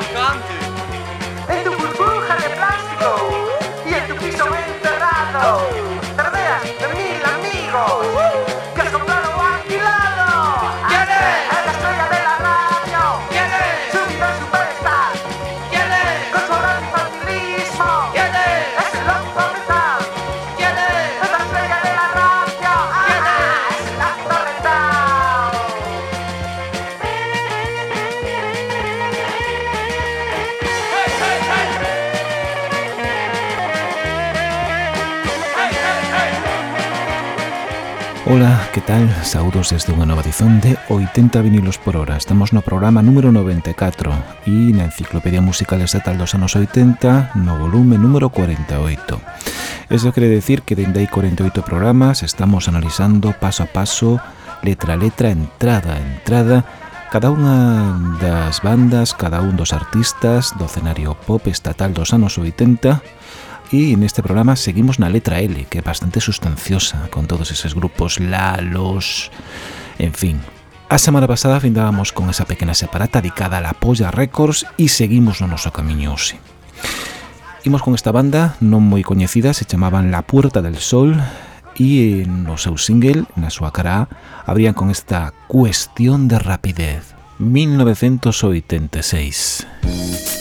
marcante. que tal? Saudos desde unha nova edición de 80 vinilos por hora. Estamos no programa número 94 E na Enciclopedia Musical Estatal dos anos 80 No volume número 48 Eso quere decir que dende aí 48 programas Estamos analizando paso a paso Letra a letra, entrada a entrada Cada unha das bandas, cada un dos artistas Do escenario pop estatal dos anos 80 E neste programa seguimos na letra L, que é bastante sustanciosa con todos eses grupos, la, los... En fin, A semana pasada findábamos con esa pequena separata dedicada a la Polla Records e seguimos no noso camiño hoxe. Imos con esta banda non moi coñecida, se chamaban La Puerta del Sol e no seu single, na súa cara A, abrían con esta cuestión de rapidez, 1986.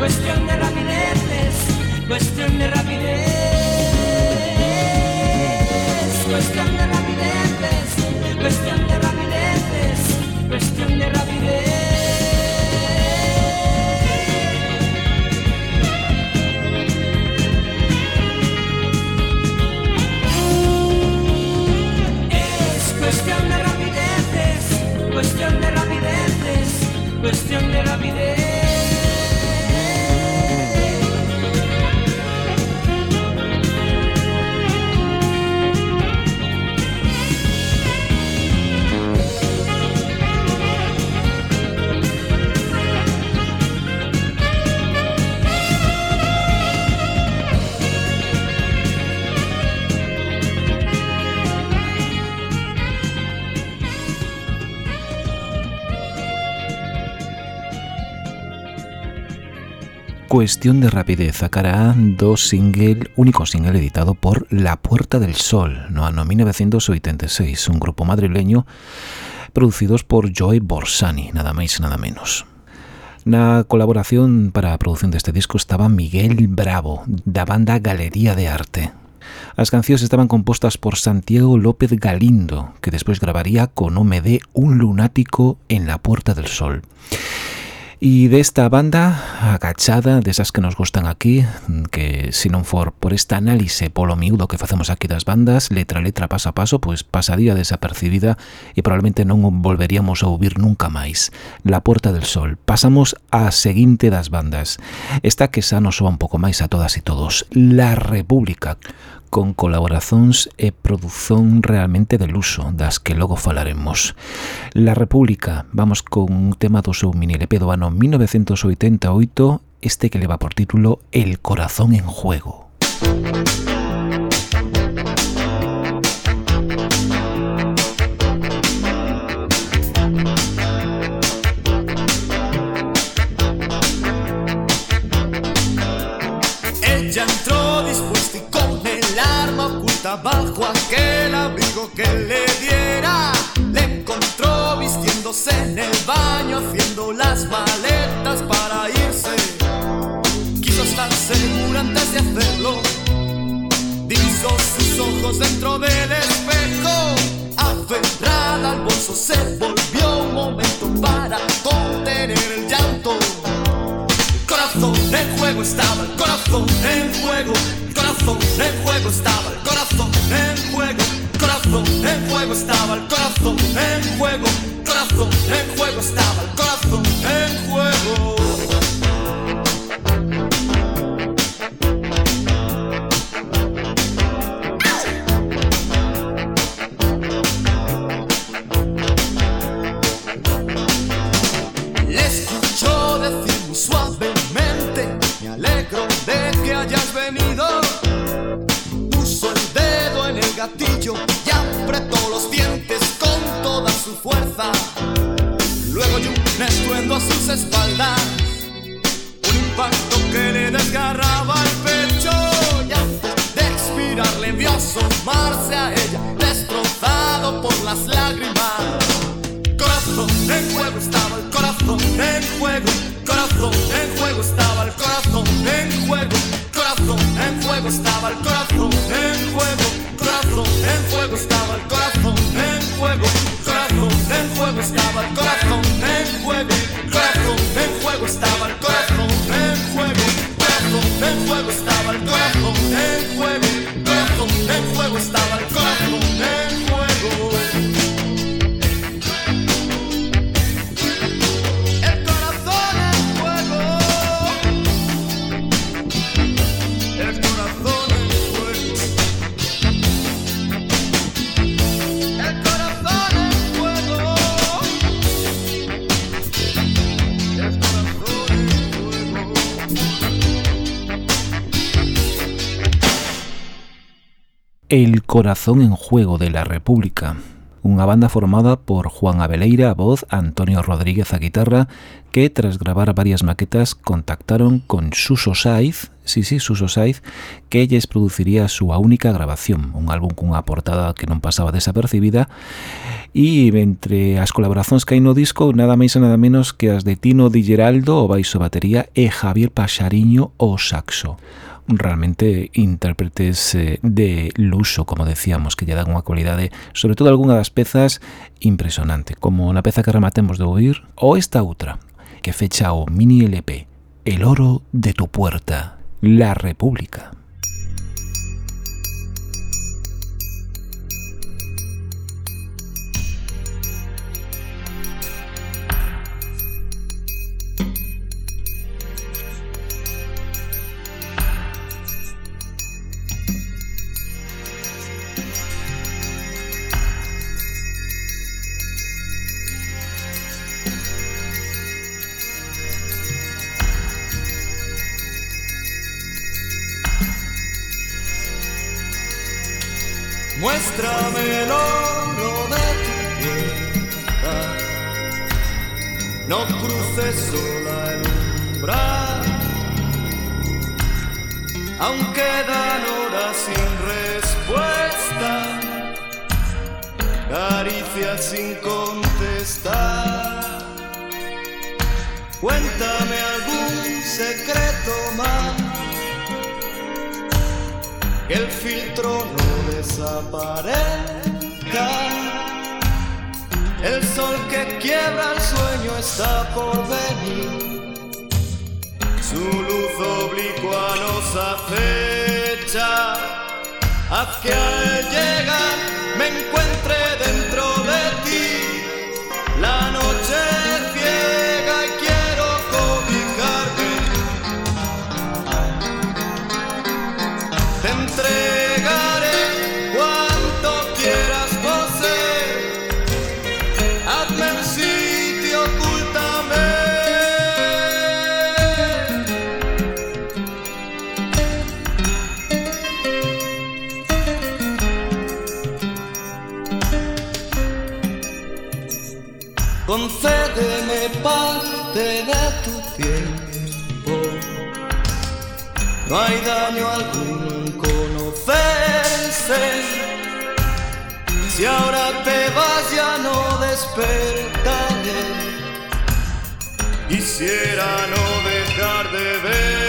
cuestión de rapideces, cuestión de rapidez, cuestión de rapideces, cuestión de rapidez, cuestión de rapidez. Es cuestión de rapidez, cuestión de rapidez, cuestión de rapidez. A cara A do single, único single editado por La Puerta del Sol no ano 1986, un grupo madrileño producidos por Joey Borsani, nada máis nada menos. Na colaboración para a produción deste disco estaba Miguel Bravo, da banda Galería de Arte. As cancións estaban compostas por Santiago López Galindo, que despois gravaría con nome de Un lunático en la Puerta del Sol. E desta banda agachada, desas que nos gustan aquí, que se non for por esta análise polo miúdo que facemos aquí das bandas, letra a letra, paso a paso, pois pasaría desapercibida e probablemente non volveríamos a ouvir nunca máis. La Puerta del Sol. Pasamos á seguinte das bandas. Esta que xa nos soa un pouco máis a todas e todos. La República con colaboracións e produción realmente del uso, das que logo falaremos. La República, vamos con un tema do seu mini LP do ano 1988, este que leva por título El corazón en juego. Música arma oculta bajo aquel abrigo que le diera. Le encontró vistiéndose en el baño, haciendo las maletas para irse. Quiso estar segura antes de hacerlo. Divisó sus ojos dentro del espejo. Aferrada al bolso, se volvió un momento para contener el llanto corazón en juego estaba, el corazón en juego, corazón en juego estaba, el corazón en juego, corazón en juego estaba, el corazón en juego, corazón en juego estaba, el corazón en juego. Le alegro de que hayas venido. Puso el dedo en el gatillo y apretó los dientes con toda su fuerza. Luego y un estruendo a sus espaldas, un impacto que le desgarraba el pecho. Y antes de expirar le vio asomarse a ella, destrozado por las lágrimas corazón en juego estaba el Corazón en Juego de la República, unha banda formada por Juan Abeleira a voz, Antonio Rodríguez a guitarra, que tras gravar varias maquetas contactaron con Suso Saiz, sí, sí, Suso Saiz, que lles produciría a súa única grabación, un álbum cunha portada que non pasaba desapercibida, e entre as colaboracións que hai no disco, nada máis e nada menos que as de Tino Di Geraldo, o baixo batería, e Javier Paxariño, o saxo realmente intérpretes eh, de luso, como decíamos, que lle dan unha cualidade, sobre todo algunha das pezas, impresionante, como na peza que rematemos de oír, ou esta outra, que fecha o mini LP, El oro de tu puerta, La República. Muéstrame el oro de tu puerta. No cruces sola el umbral. Aunque dan horas sin respuesta, caricias sin contestar. Cuéntame algún secreto más que el filtro no desaparezca. El sol que quiebra el sueño está por venir. Su luz oblicua nos acecha. Haz que al llegar me encuentre dentro de ti. La noche No hay daño alguno en conocerse. Si ahora te vas ya no despertaré. Quisiera no dejar de verte.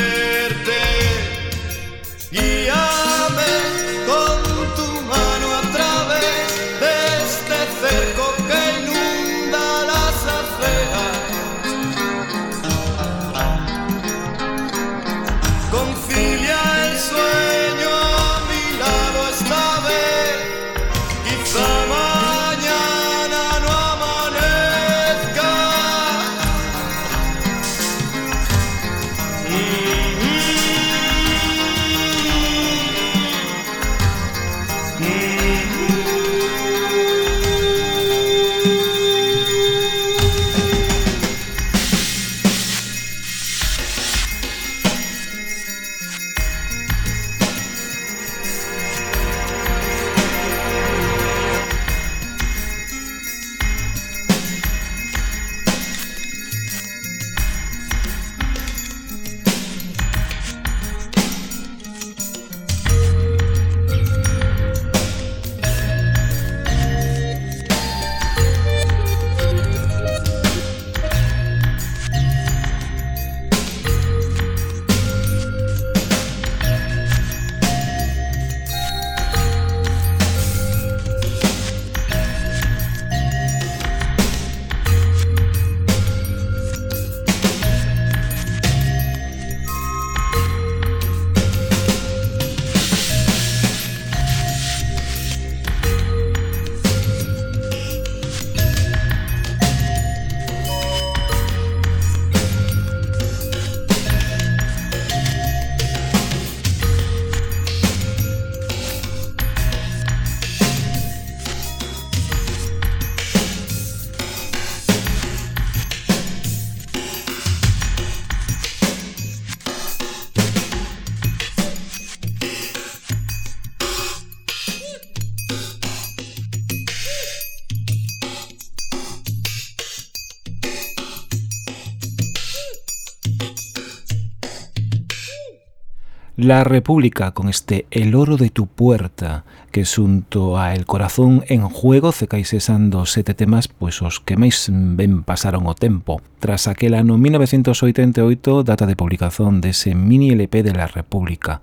La República con este El oro de tu puerta que xunto a El corazón en juego cecais esando sete temas pois os que máis ben pasaron o tempo. Tras aquel ano 1988, data de publicación dese mini LP de La República.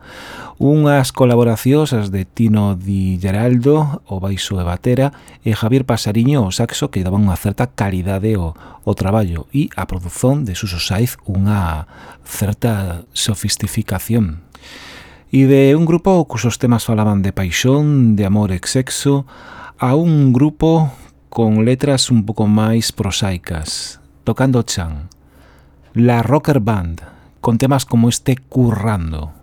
Unhas colaboracións de Tino Di Geraldo, o baixo e batera, e Javier Pasariño, o saxo, que daban unha certa calidade ao, ao traballo e a produción de Suso Saiz unha certa sofistificación e de un grupo cusos temas falaban de paixón, de amor e sexo, a un grupo con letras un pouco máis prosaicas, tocando chan. La Rocker Band, con temas como este currando.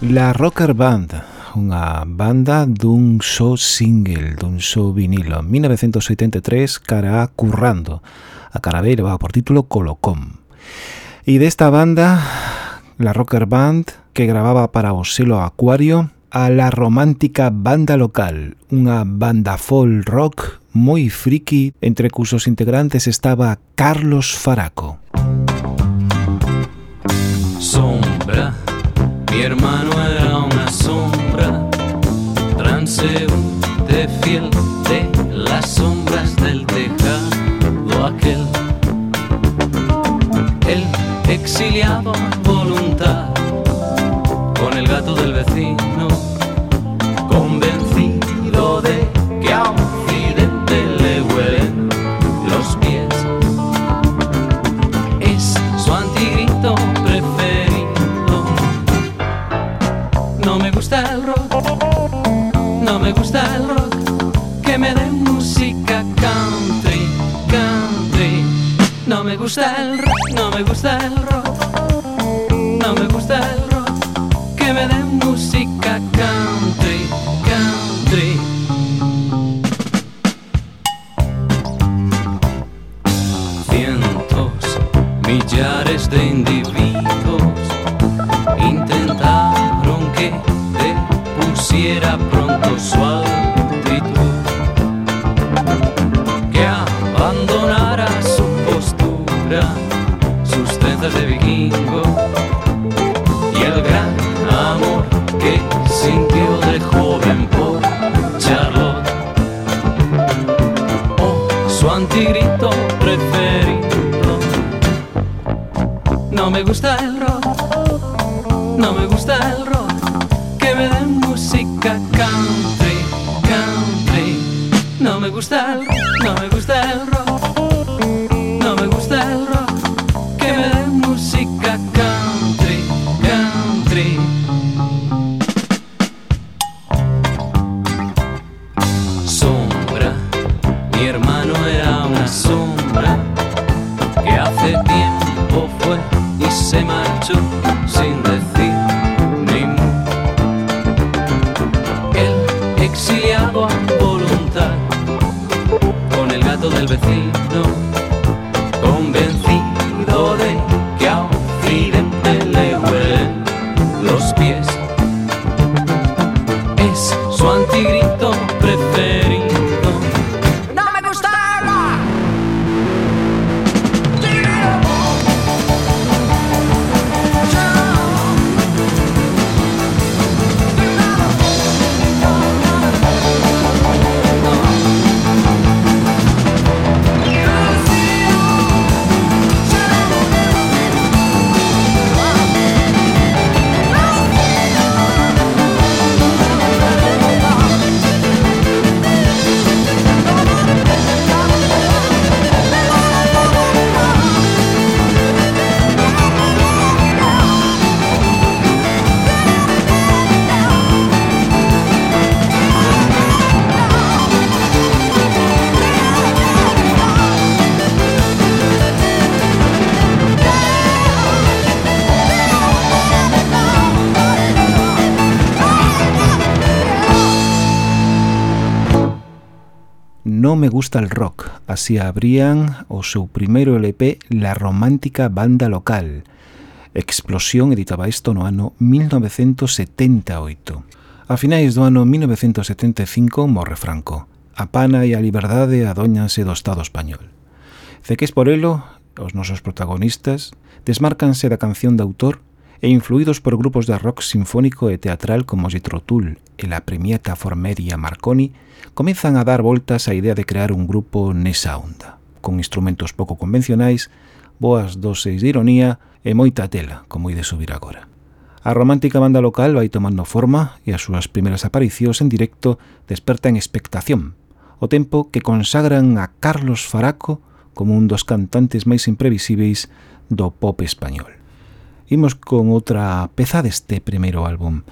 La Rocker Band, unha banda dun só single, dun só vinilo, 1983, cara a Currando. A cara B levaba por título Colocom. E desta banda, la Rocker Band, que grababa para o selo Acuario, a la romántica banda local, unha banda folk rock moi friki, entre cusos integrantes estaba Carlos Faraco. Sombra Mi hermano era una sombra, transeúnte fiel de las sombras del tejado aquel. El exiliado a voluntad, con el gato del vecino, me gusta el rock, que me den música country, country. No me gusta el rock, no me gusta el rock, no me gusta el rock, que me den música country, country. Cientos, millares de individuos era pronto su actitud, que abandonara su postura, sus trenzas de vikingo y el gran amor que sintió de joven por Charlotte. Oh, su antigrito preferido. No me gusta el Non me gusta el rock, así abrían o seu primeiro LP La Romántica Banda Local. Explosión editaba isto no ano 1978. A finais do ano 1975 morre Franco. A pana e a liberdade adóñanse do Estado español. Ceques por elo, os nosos protagonistas, desmárcanse da canción de autor e influídos por grupos de rock sinfónico e teatral como Jethro Tull e la premieta Formeria Marconi, comezan a dar voltas a idea de crear un grupo nesa onda, con instrumentos pouco convencionais, boas doses de ironía e moita tela, como ide subir agora. A romántica banda local vai tomando forma e as súas primeiras aparicións en directo despertan expectación, o tempo que consagran a Carlos Faraco como un dos cantantes máis imprevisíveis do pop español. Imos con outra peza deste primeiro álbum.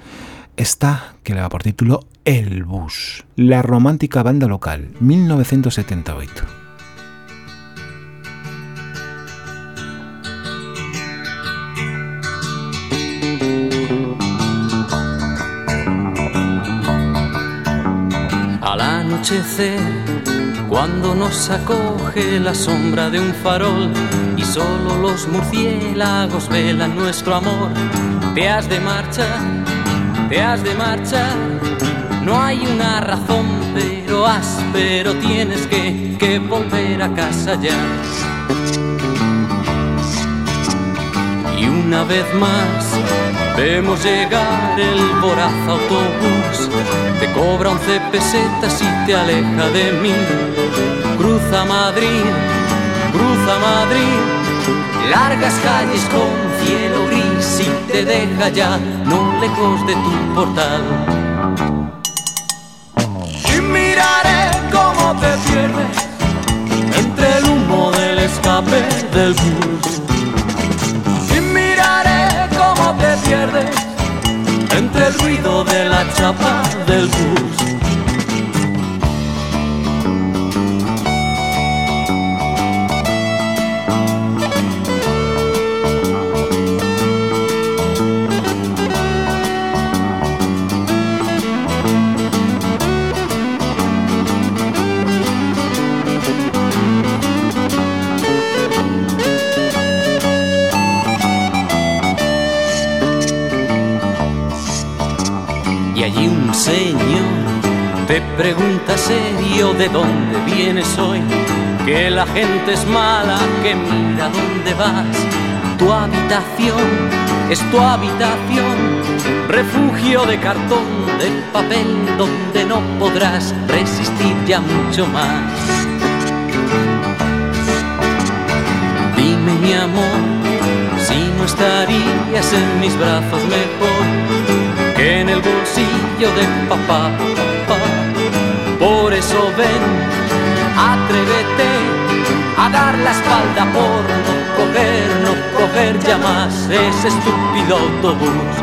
Esta que leva por título El Bus, la romántica banda local, 1978. cuando nos acoge la sombra de un farol y solo los murciélagos velan nuestro amor, te has de marchar, te has de marchar. No hay una razón, pero has, pero tienes que, que volver a casa ya. Y una vez más vemos llegar el voraz autobús, te cobra once pesetas y te aleja de mí. Cruza Madrid, cruza Madrid, largas calles con cielo gris y te deja ya no lejos de tu portal. Y miraré cómo te pierdes entre el humo del escape del bus te pierdes entre el ruido de la chapa del bus Pregunta serio de dónde vienes hoy, que la gente es mala, que mira dónde vas. Tu habitación es tu habitación, refugio de cartón, de papel, donde no podrás resistir ya mucho más. Dime mi amor, si no estarías en mis brazos mejor que en el bolsillo de papá, Por eso ven, atrévete a dar la espalda por no coger, no coger ya más ese estúpido autobús.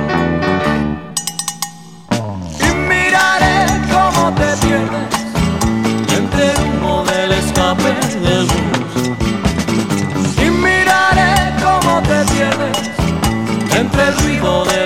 Y miraré cómo te pierdes entre el humo del escape del bus. Y miraré cómo te pierdes entre el ruido de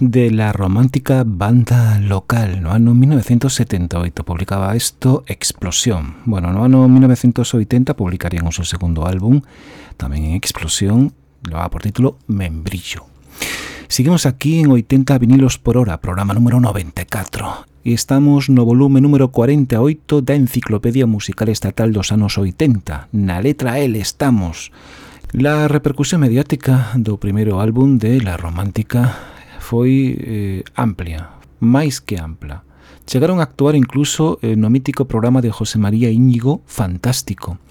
de la romántica banda local no? Ano 1978 publicaba isto Explosión. Bueno, no ano 1980 publicarían o seu segundo álbum tamén en Explosión levaba por título Membrillo. Seguimos aquí en 80 vinilos por hora programa número 94 e estamos no volume número 48 da Enciclopedia Musical Estatal dos anos 80 na letra L estamos. La repercusión mediática do primeiro álbum de La Romántica foi eh, amplia, máis que ampla. Chegaron a actuar incluso eh, no mítico programa de José María Íñigo Fantástico,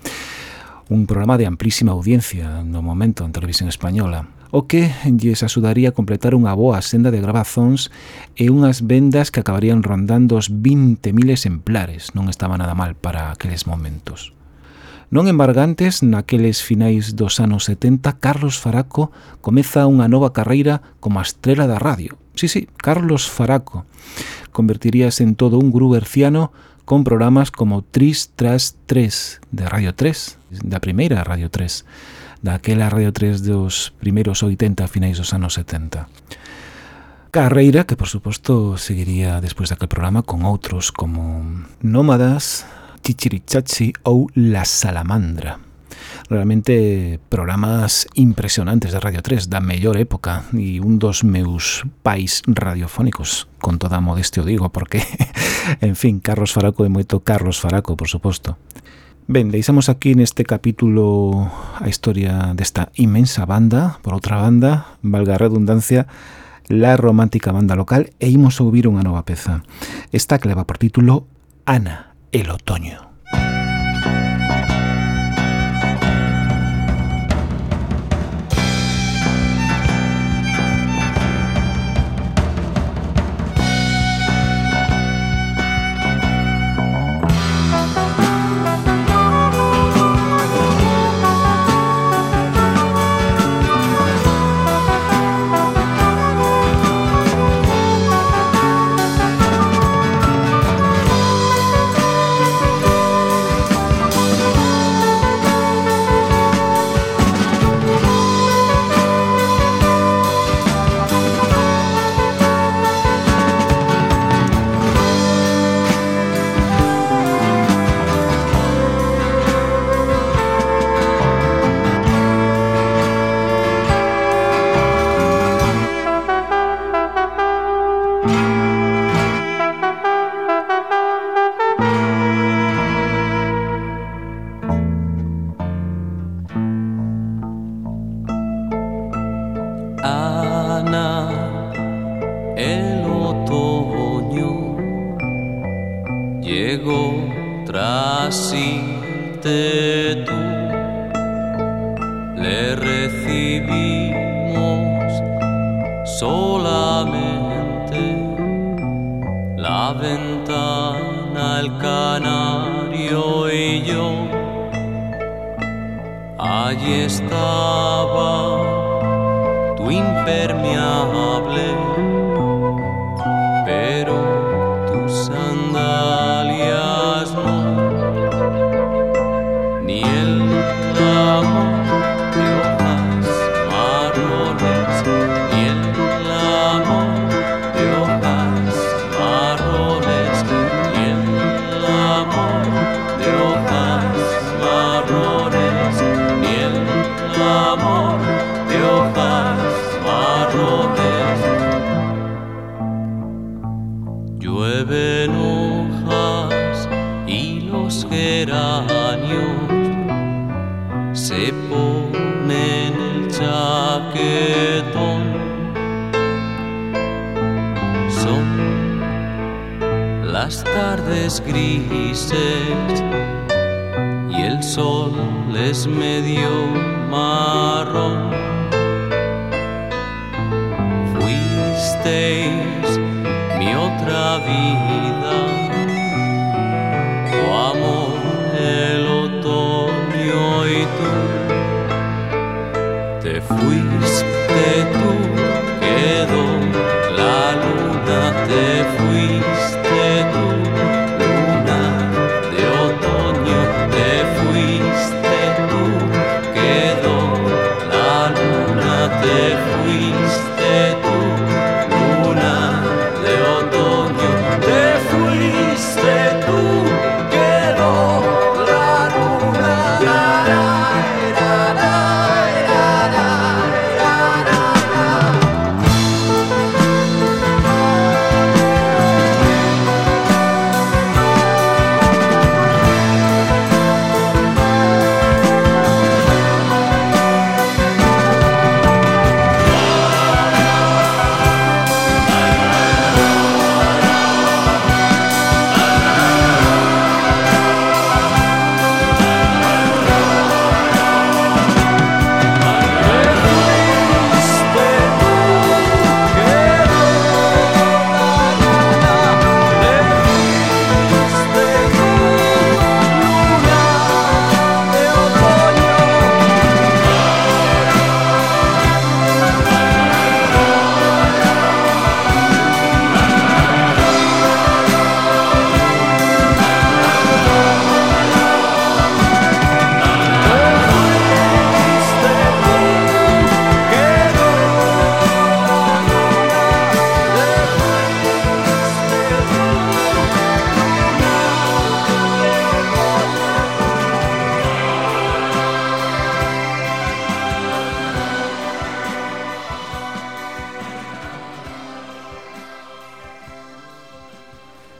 un programa de amplísima audiencia no momento en televisión española o que lles axudaría a completar unha boa senda de grabazóns e unhas vendas que acabarían rondando os 20.000 exemplares. Non estaba nada mal para aqueles momentos. Non embargantes, naqueles finais dos anos 70, Carlos Faraco comeza unha nova carreira como a estrela da radio. Sí, sí, Carlos Faraco. Convertiríase en todo un gurú herciano con programas como Tris tras 3 de Radio 3, da primeira Radio 3, daquela Radio 3 dos primeiros 80 finais dos anos 70. Carreira que, por suposto, seguiría despois daquel programa con outros como Nómadas, Chichirichachi ou La Salamandra. Realmente programas impresionantes de Radio 3 da mellor época e un dos meus pais radiofónicos con toda modestia o digo porque en fin, Carlos Faraco é moito Carlos Faraco, por suposto. Ben, deixamos aquí neste capítulo a historia desta inmensa banda, por outra banda, valga redundancia, la romántica banda local e imos ouvir unha nova peza. Esta que por título Ana, el otoño.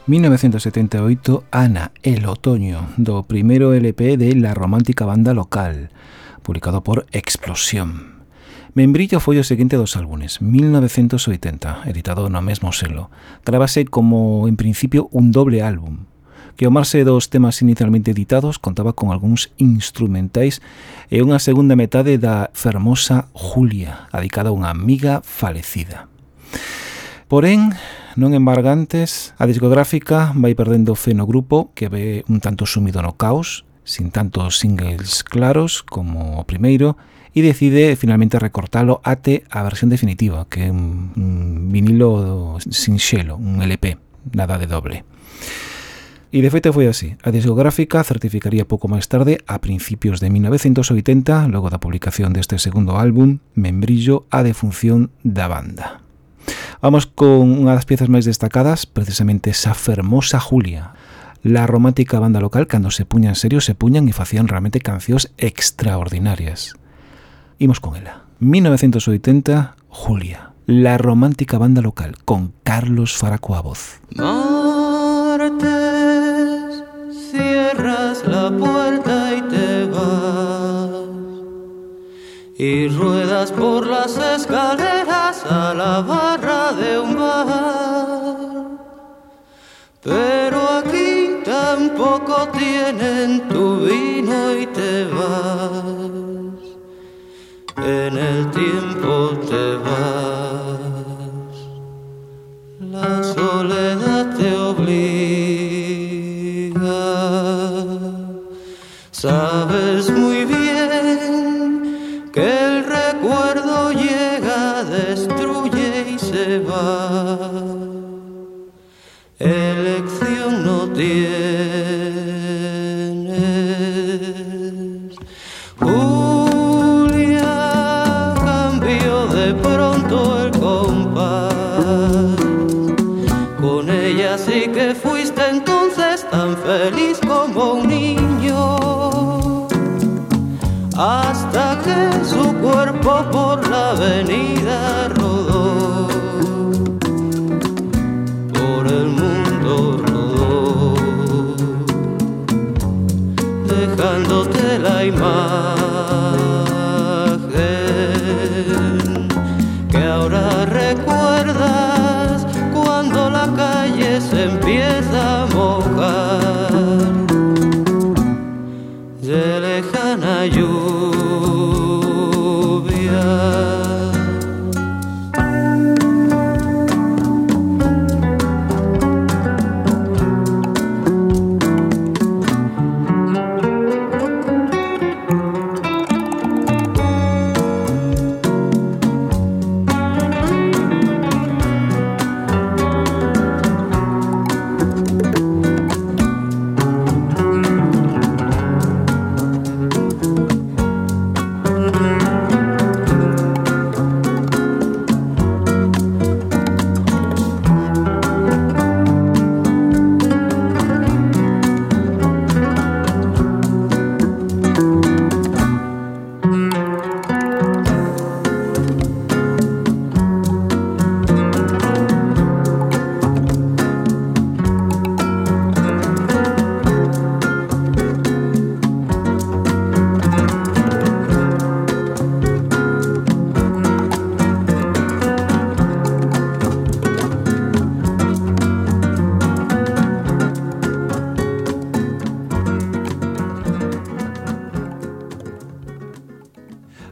1978, Ana, el otoño, do primeiro LP de La Romántica Banda Local, publicado por Explosión. Membrillo foi o seguinte dos álbumes, 1980, editado no mesmo selo. Gravase como, en principio, un doble álbum. Que o marse dos temas inicialmente editados contaba con algúns instrumentais e unha segunda metade da fermosa Julia, adicada a unha amiga falecida. Porén, non embargantes, a discográfica vai perdendo fe no grupo que ve un tanto sumido no caos, sin tantos singles claros como o primeiro, e decide finalmente recortalo ate a versión definitiva, que é un, un vinilo sin xelo, un LP, nada de doble. E de feito foi así. A discográfica certificaría pouco máis tarde, a principios de 1980, logo da publicación deste segundo álbum, Membrillo, a defunción da banda. Vamos con unha das piezas máis destacadas, precisamente esa fermosa Julia, la romántica banda local cando se puñan serio se puñan e facían realmente cancións extraordinarias. Imos con ela. 1980, Julia. La romántica banda local con Carlos Faraco a voz. Cierras la puerta Y ruedas por las escaleras a la barra de un bar. Pero aquí tampoco tienen tu vino y te vas en el tiempo te vas. La soledad te obliga. Sabes muy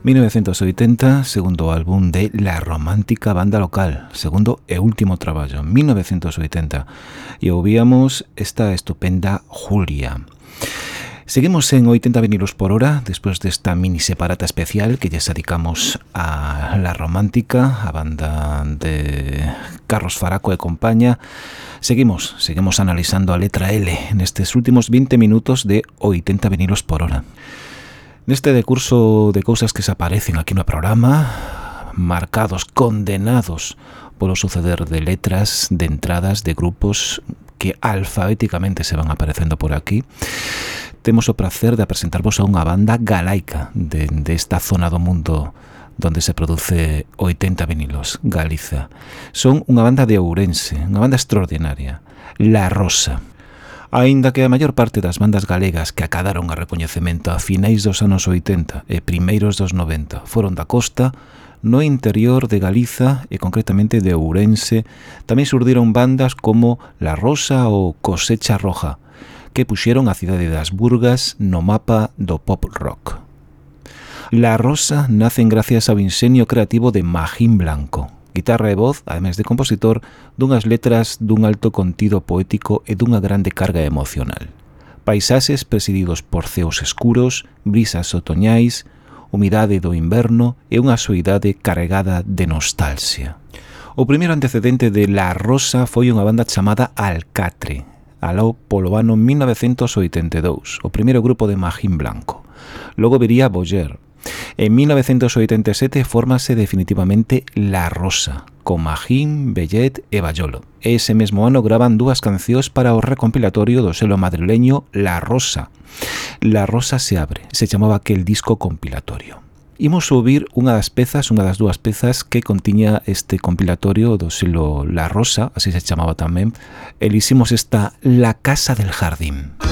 ...1980, segundo álbum de La Romántica Banda Local, segundo e último traballo, 1980, e ouvíamos esta estupenda Julia. Seguimos en 80 vinilos por hora despois desta mini separata especial que lles dedicamos a La Romántica, a banda de Carlos Faraco e compañía. Seguimos, seguimos analizando a letra L nestes últimos 20 minutos de 80 vinilos por hora. Neste decurso de cousas que se aparecen aquí no programa, marcados, condenados polo suceder de letras, de entradas, de grupos que alfabéticamente se van aparecendo por aquí, temos o prazer de apresentarvos a unha banda galaica de, de esta zona do mundo donde se produce 80 vinilos, Galiza. Son unha banda de Ourense, unha banda extraordinaria, La Rosa aínda que a maior parte das bandas galegas que acadaron a recoñecemento a finais dos anos 80 e primeiros dos 90 foron da costa, no interior de Galiza e concretamente de Ourense tamén surdiron bandas como La Rosa ou Cosecha Roja, que puxeron a cidade das Burgas no mapa do pop rock. La Rosa nacen gracias ao insenio creativo de Magín Blanco, guitarra e voz, ademais de compositor, dunhas letras dun alto contido poético e dunha grande carga emocional. Paisaxes presididos por ceos escuros, brisas otoñais, humidade do inverno e unha soidade carregada de nostalgia. O primeiro antecedente de La Rosa foi unha banda chamada Alcatre, aló polo ano 1982, o primeiro grupo de Magín Blanco. Logo vería Boyer, En 1987 fórmase definitivamente La Rosa, con Magín, Bellet e Bayolo. Ese mesmo ano graban dúas cancións para o recompilatorio do selo madrileño La Rosa. La Rosa se abre, se chamaba aquel disco compilatorio. Imos subir unha das pezas, unha das dúas pezas que contiña este compilatorio do selo La Rosa, así se chamaba tamén, e esta La Casa del Jardín.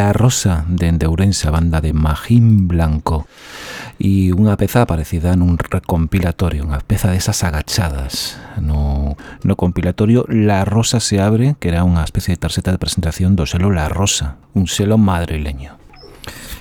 La Rosa de a banda de Magín Blanco e unha peza aparecida nun recompilatorio, unha peza desas agachadas. No, no compilatorio La Rosa se abre, que era unha especie de tarxeta de presentación do selo La Rosa, un selo madrileño.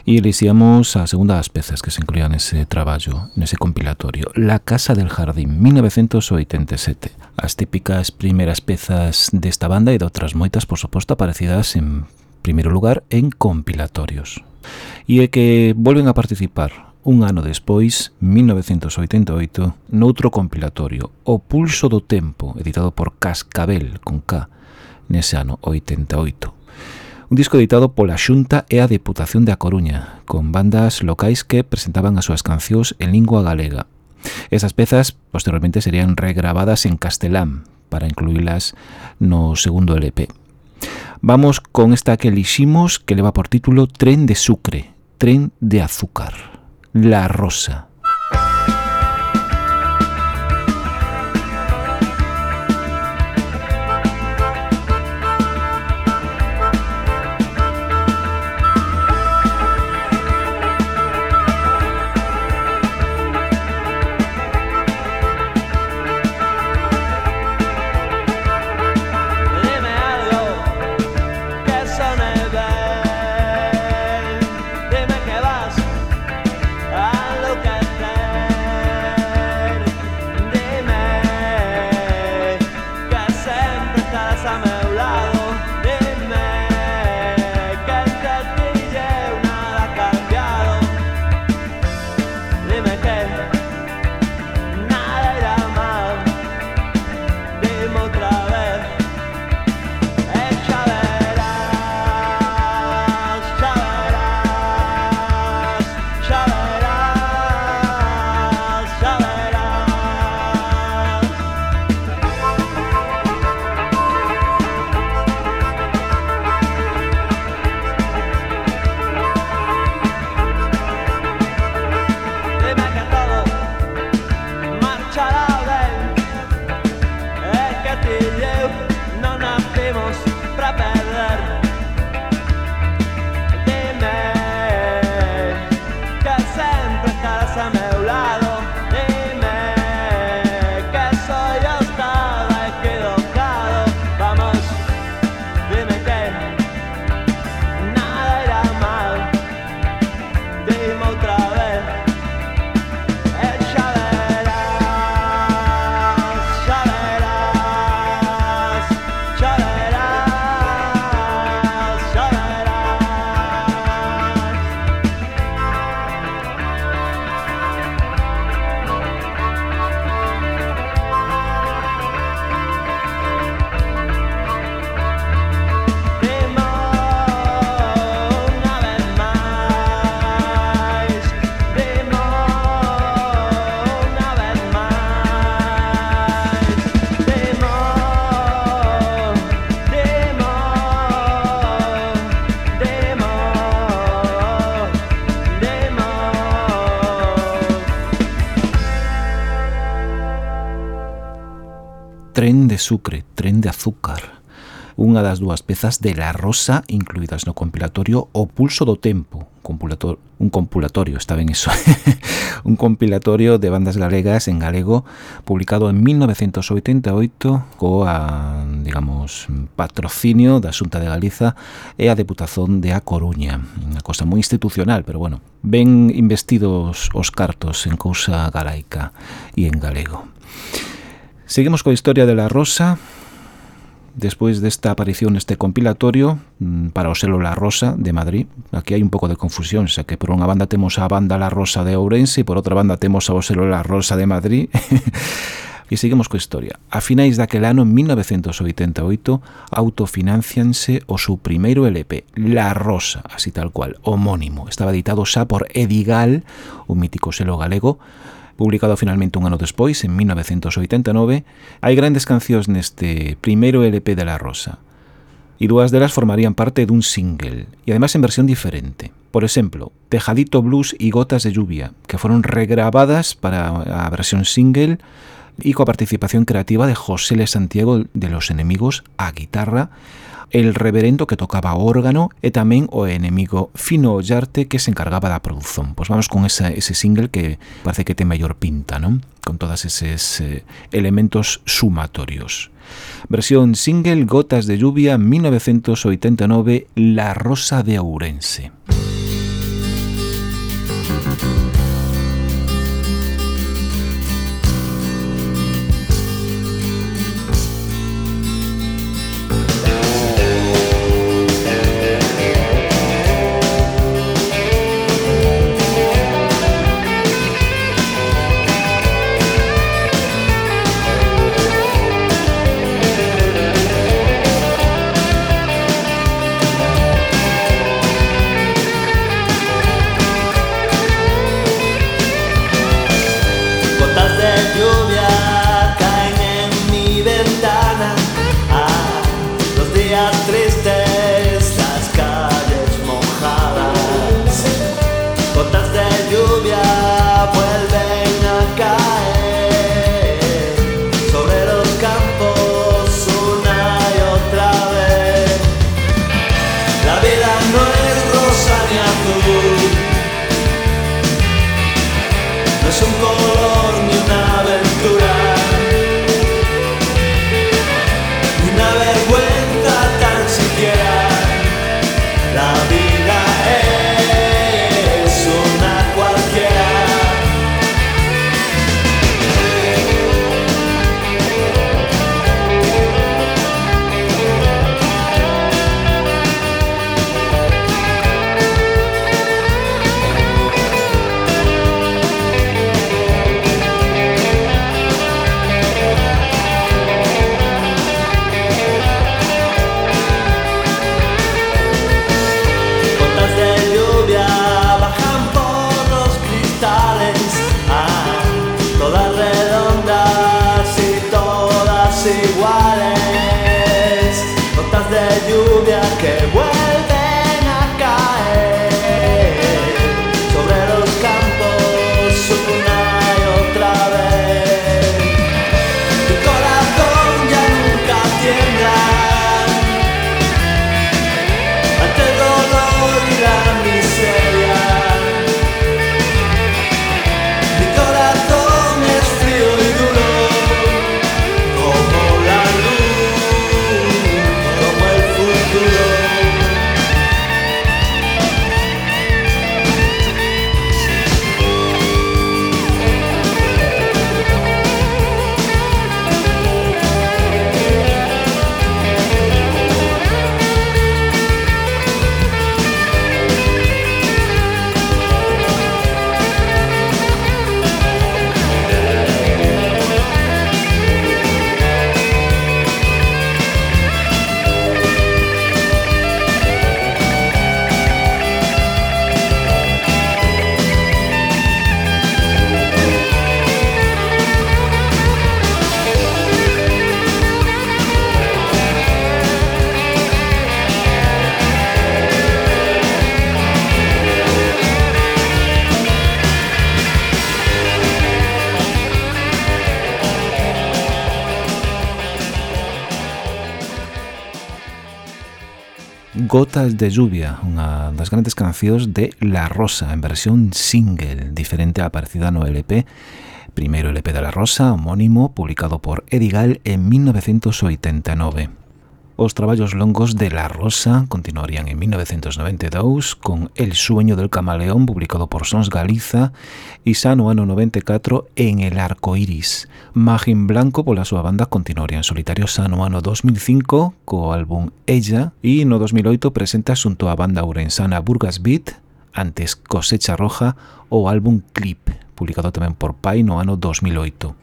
E elixíamos a segunda das pezas que se incluían nese traballo, nese compilatorio, La Casa del Jardín, 1987. As típicas primeiras pezas desta banda e de outras moitas, por suposto, aparecidas en primeiro lugar en compilatorios. E é que volven a participar un ano despois, 1988, noutro compilatorio, O Pulso do Tempo, editado por Cascabel, con K, nese ano 88. Un disco editado pola Xunta e a Deputación de A Coruña, con bandas locais que presentaban as súas cancións en lingua galega. Esas pezas posteriormente serían regrabadas en castelán para incluílas no segundo LP. Vamos con esta que eliximos que leva por título Tren de Sucre, Tren de Azúcar. La Rosa. sucre, tren de azúcar, unha das dúas pezas de La Rosa incluídas no compilatorio O Pulso do Tempo, compulator, un compilatorio, está ben iso, un compilatorio de bandas galegas en galego publicado en 1988 coa, digamos, patrocinio da Xunta de Galiza e a Deputazón de A Coruña. Unha cosa moi institucional, pero bueno, ben investidos os cartos en cousa galaica e en galego. Seguimos coa historia de La Rosa, despois desta aparición neste compilatorio mm, para o selo La Rosa de Madrid. Aquí hai un pouco de confusión, xa que por unha banda temos a banda La Rosa de Ourense e por outra banda temos ao selo La Rosa de Madrid. e seguimos coa historia. A finais daquel ano, en 1988, autofinancianse o seu primeiro LP, La Rosa, así tal cual, homónimo. Estaba editado xa por Edigal, un mítico selo galego, publicado finalmente un ano despois, en 1989, hai grandes cancións neste primeiro LP de La Rosa, e dúas delas formarían parte dun single, e además en versión diferente. Por exemplo, Tejadito Blues e Gotas de Lluvia, que foron regrabadas para a versión single e coa participación creativa de José Le Santiago de Los Enemigos a guitarra el reverendo que tocaba o órgano e tamén o enemigo Fino Ollarte que se encargaba da produción. Pois vamos con ese, ese single que parece que ten maior pinta, non? Con todas eses eh, elementos sumatorios. Versión single Gotas de lluvia 1989 La Rosa de Ourense. Música Gotas de lluvia, unha das grandes cancións de La Rosa, en versión single, diferente á aparecida no LP, primeiro LP de La Rosa, homónimo, publicado por Edigal en 1989. Os traballos longos de La Rosa continuarían en 1992 con El sueño del camaleón publicado por Sons Galiza e xa no ano 94 en El arco iris. Magin Blanco pola súa banda continuaría en solitario xa no ano 2005 co álbum Ella e no 2008 presenta xunto á banda ourensana Burgas Beat antes Cosecha Roja o álbum Clip publicado tamén por Pai no ano 2008.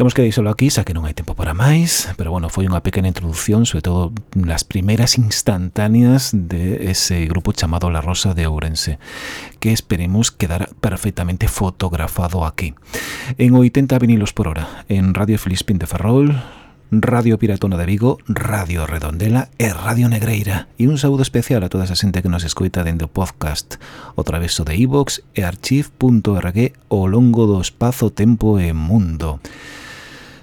Temos que deixalo aquí, xa que non hai tempo para máis, pero bueno, foi unha pequena introducción, sobre todo nas primeiras instantáneas de ese grupo chamado La Rosa de Ourense, que esperemos quedar perfectamente fotografado aquí. En 80 vinilos por hora, en Radio Filispín de Ferrol, Radio Piratona de Vigo, Radio Redondela e Radio Negreira. E un saúdo especial a toda esa xente que nos escoita dende o podcast o traveso de iVox e archive.org ao longo do espazo, tempo e mundo.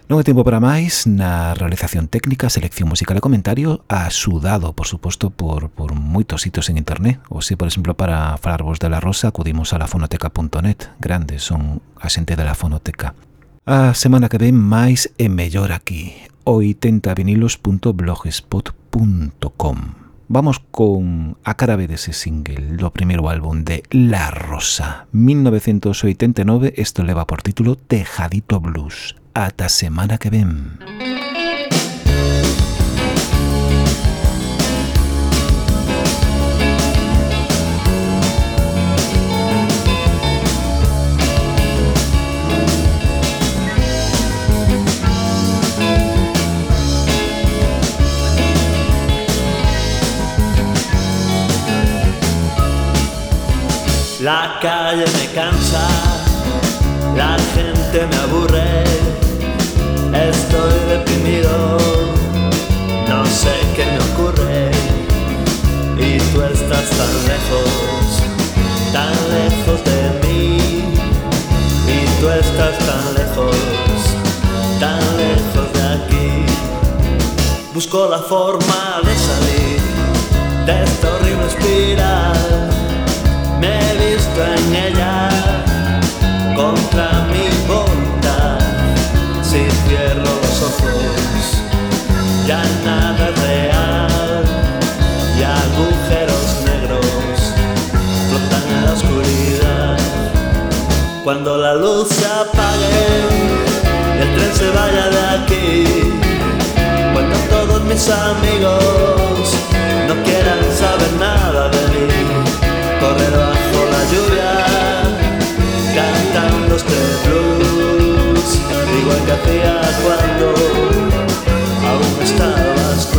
Non hai tempo para máis na realización técnica, selección musical e comentario axudado, por suposto, por, por moitos sitos en internet. Ou se, por exemplo, para falarvos de la rosa, acudimos a lafonoteca.net. Grandes son a xente de la fonoteca. A semana que ven máis e mellor aquí. 80vinilos.blogspot.com Vamos con a cara B dese single do primeiro álbum de La Rosa 1989, isto leva por título Tejadito Blues. Ata semana que ven calle me cansa, la gente me aburre, estoy deprimido, no sé qué me ocurre. Y tú estás tan lejos, tan lejos de mí. Y tú estás tan lejos, tan lejos de aquí. Busco la forma de salir de esta horrible espiral en ella contra mi voluntad. Si cierro los ojos, ya nada es real y agujeros negros flotan en la oscuridad. Cuando la luz se apague, el tren se vaya de aquí. Cuando todos mis amigos no quieran saber nada de mí correr lluvia, cantando este blues, igual que hacía cuando aún estabas